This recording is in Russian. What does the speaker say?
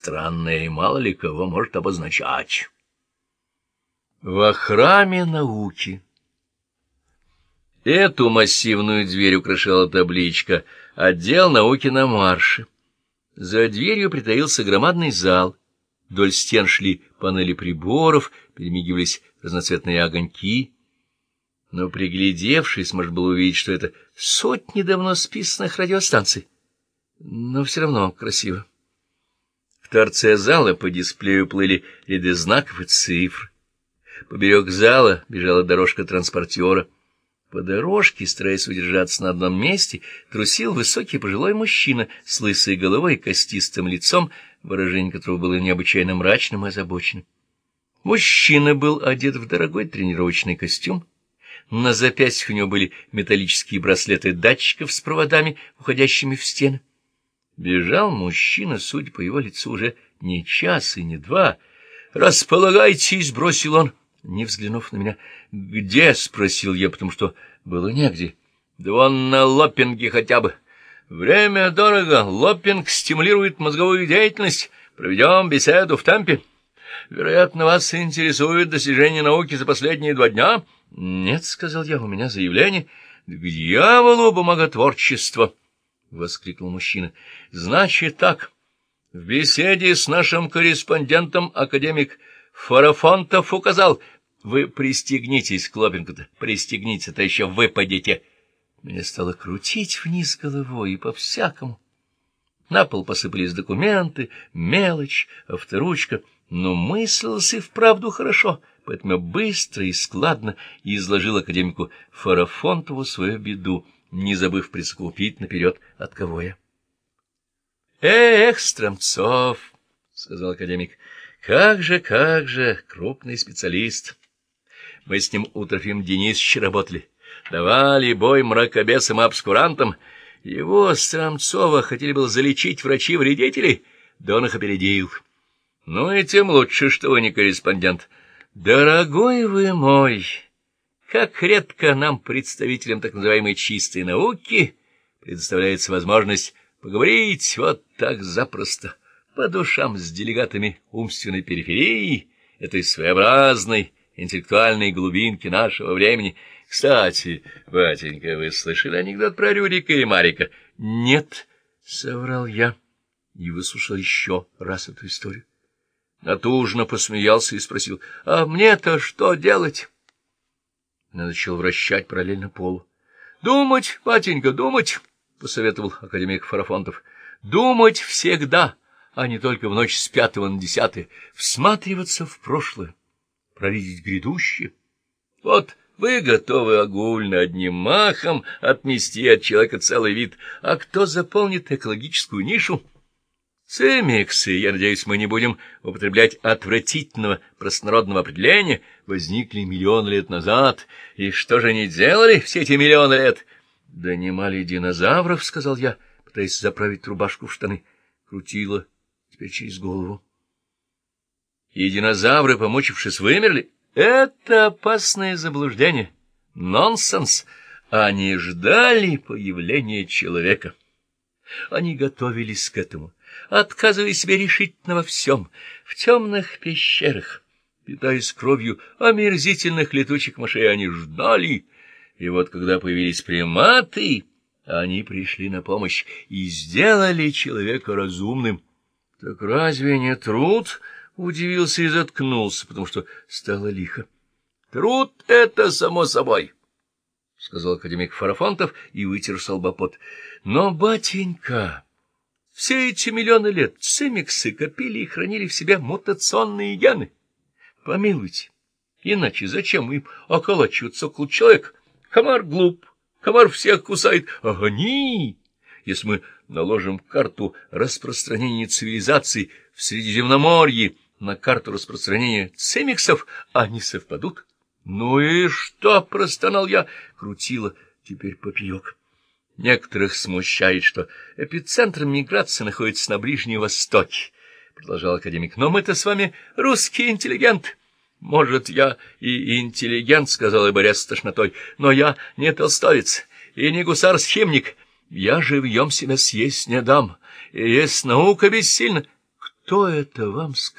странное и мало ли кого может обозначать. Во храме науки Эту массивную дверь украшала табличка «Отдел науки на марше». За дверью притаился громадный зал. Вдоль стен шли панели приборов, перемигивались разноцветные огоньки. Но, приглядевшись, можно было увидеть, что это сотни давно списанных радиостанций. Но все равно красиво. В торце зала по дисплею плыли ряды знаков и цифр. Поберег зала бежала дорожка транспортера. По дорожке, стараясь удержаться на одном месте, трусил высокий пожилой мужчина с лысой головой и костистым лицом, выражение которого было необычайно мрачным и озабоченным. Мужчина был одет в дорогой тренировочный костюм. На запястьях у него были металлические браслеты датчиков с проводами, уходящими в стены. Бежал мужчина, судя по его лицу, уже не час и не два. «Располагайтесь!» — бросил он не взглянув на меня. «Где?» — спросил я, потому что было негде. «Да вон на лоппинге хотя бы. Время дорого. Лоппинг стимулирует мозговую деятельность. Проведем беседу в темпе. Вероятно, вас интересует достижение науки за последние два дня?» «Нет», — сказал я, — «у меня заявление». «К дьяволу бумаготворчество!» — воскликнул мужчина. «Значит так, в беседе с нашим корреспондентом академик Фарафонтов указал, вы пристегнитесь, Клопинг-то, пристегнитесь, а еще выпадете. Меня стало крутить вниз головой и по-всякому. На пол посыпались документы, мелочь, авторучка, но мыслился и вправду хорошо, поэтому быстро и складно изложил академику Фарафонтову свою беду, не забыв присовокупить наперед, от кого я. — Эх, Стромцов, — сказал академик, — как же, как же, крупный специалист. Мы с ним у Трофим Денисовича работали. Давали бой мракобесам и обскурантам. Его, Страмцова, хотели было залечить врачи-вредители, да он их опередил. Ну и тем лучше, что вы не корреспондент. Дорогой вы мой, как редко нам, представителям так называемой чистой науки, предоставляется возможность поговорить вот так запросто по душам с делегатами умственной периферии, этой своеобразной интеллектуальной глубинки нашего времени. Кстати, батенька, вы слышали анекдот про Рюрика и Марика? Нет, — соврал я и выслушал еще раз эту историю. Натужно посмеялся и спросил, — а мне-то что делать? Начал вращать параллельно полу. — Думать, батенька, думать, — посоветовал академик Фарафонтов. — Думать всегда. — а не только в ночь с пятого на десятое, всматриваться в прошлое, провидеть грядущее. Вот вы готовы огульно одним махом отмести от человека целый вид, а кто заполнит экологическую нишу? Цемиксы, я надеюсь, мы не будем употреблять отвратительного простонародного определения, возникли миллионы лет назад. И что же они делали все эти миллионы лет? Донимали динозавров, — сказал я, пытаясь заправить рубашку в штаны. Крутила теперь через голову. И динозавры, помучившись, вымерли? Это опасное заблуждение. Нонсенс. Они ждали появления человека. Они готовились к этому, отказывали себе решительно во всем, в темных пещерах, питаясь кровью омерзительных летучих мышей, они ждали. И вот когда появились приматы, они пришли на помощь и сделали человека разумным. — Так разве не труд? — удивился и заткнулся, потому что стало лихо. — Труд — это само собой, — сказал академик Фарафонтов и вытер солбопот. — Но, батенька, все эти миллионы лет цимиксы копили и хранили в себе мутационные гены. Помилуйте, иначе зачем им околачиваться около человека? Комар глуп, комар всех кусает, они если мы наложим карту распространения цивилизаций в Средиземноморье на карту распространения цемиксов, они совпадут. Ну и что, простонал я, крутила теперь попеек. Некоторых смущает, что эпицентром миграции находится на Ближнем Востоке, продолжал академик. Но мы-то с вами русские интеллигенты. Может, я и интеллигент, сказал борясь с тошнотой, но я не толстовец и не гусар-схимник. Я живьем себя съесть не дам, и есть наука бессильна. Кто это вам сказал?